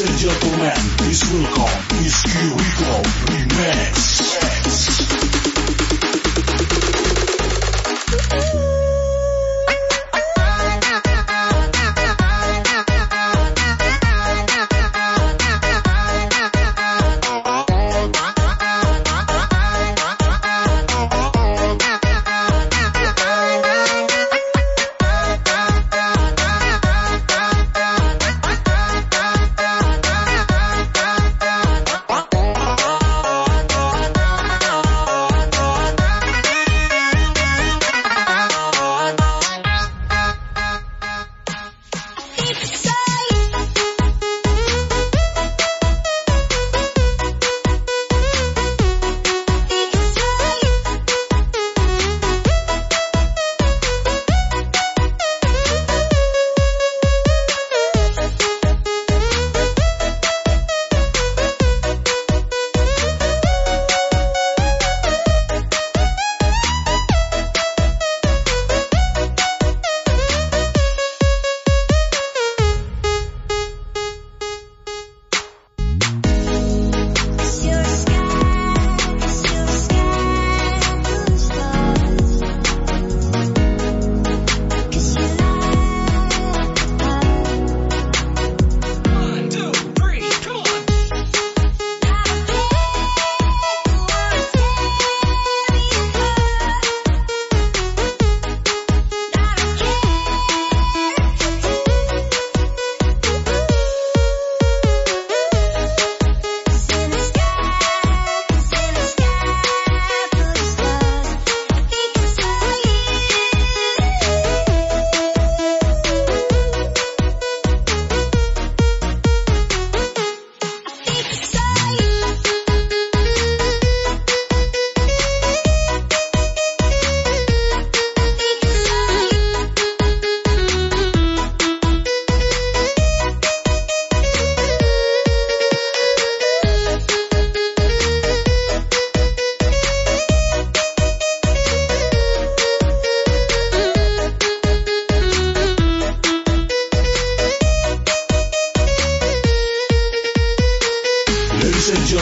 Ladies and gentlemen, please welcome Miss Kiriko Remix.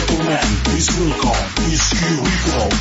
gentlemen, please welcome, it's Kiriko.